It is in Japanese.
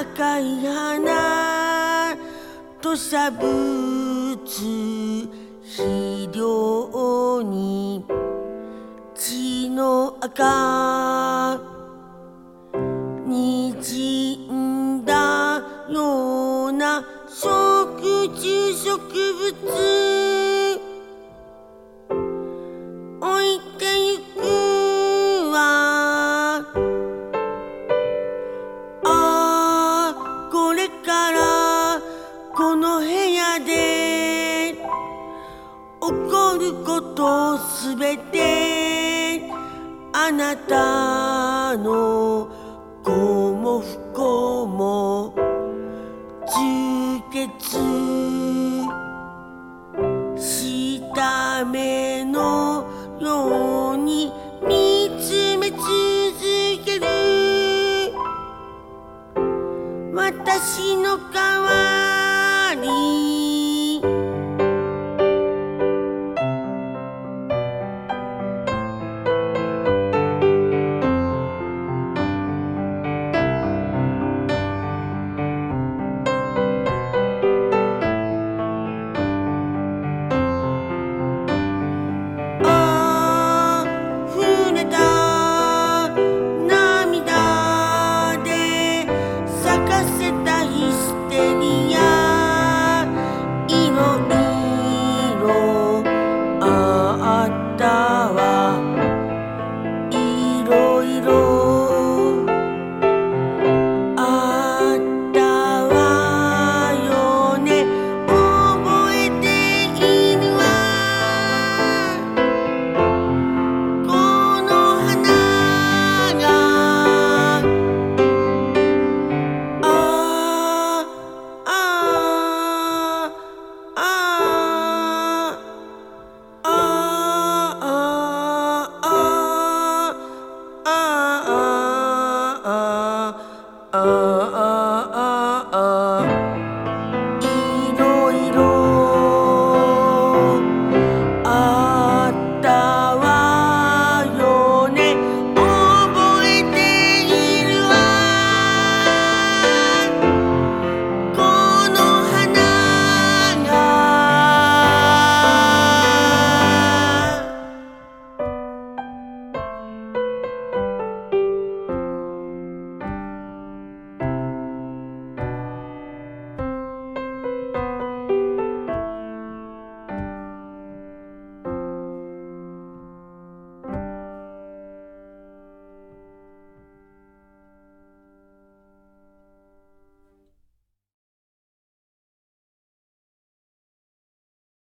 赤い花とさぶつ肥料に血の赤にじんだような食虫植物。ることすべてあなたの子も不幸も充血した目のように見つめ続ける。私の代わり Cairo.